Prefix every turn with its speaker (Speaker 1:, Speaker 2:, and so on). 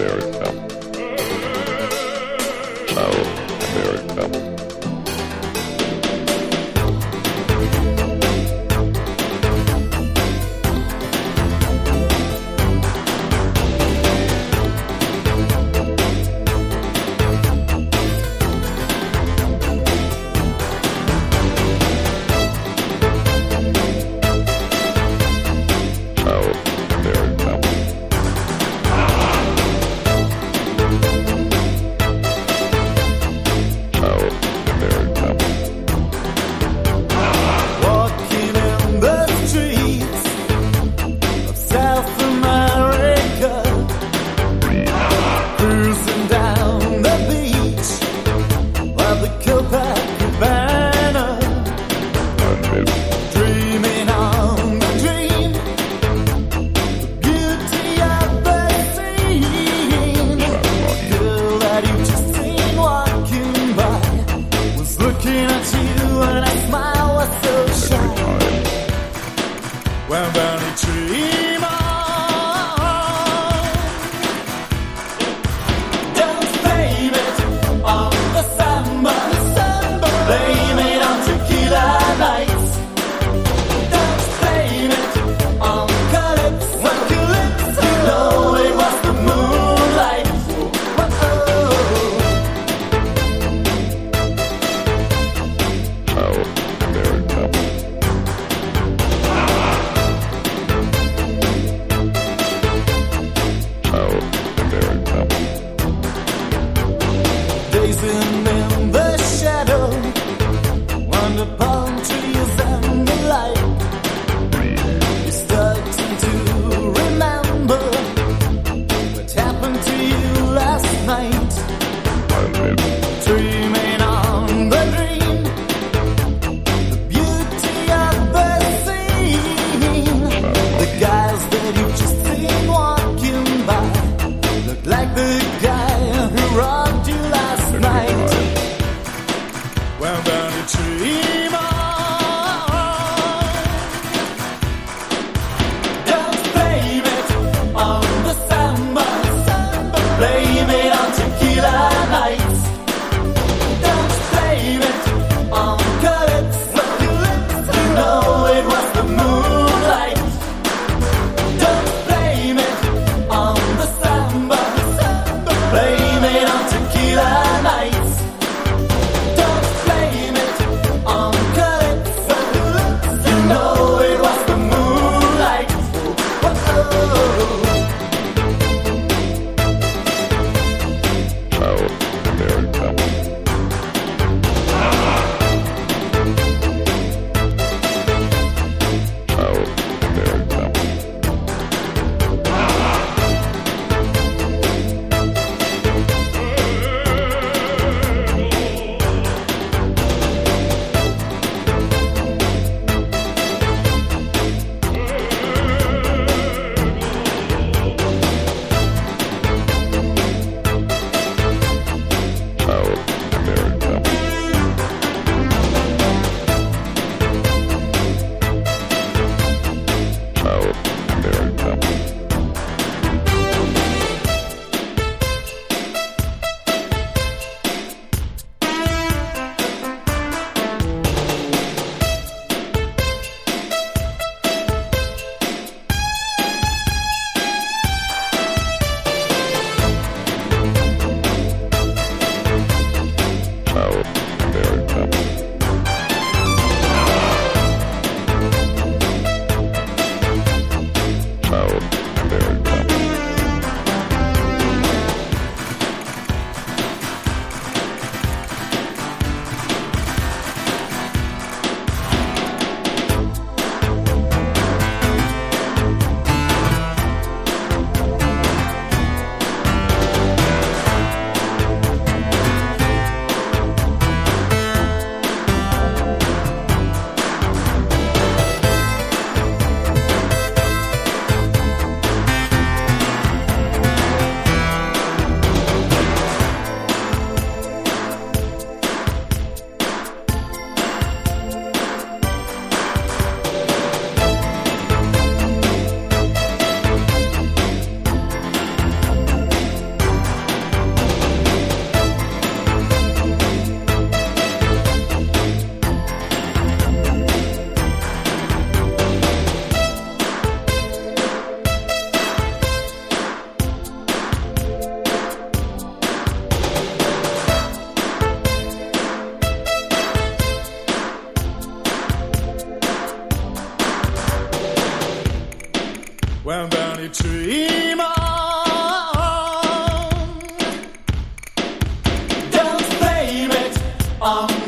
Speaker 1: there is them. bum.